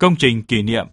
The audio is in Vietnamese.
Công trình kỷ niệm.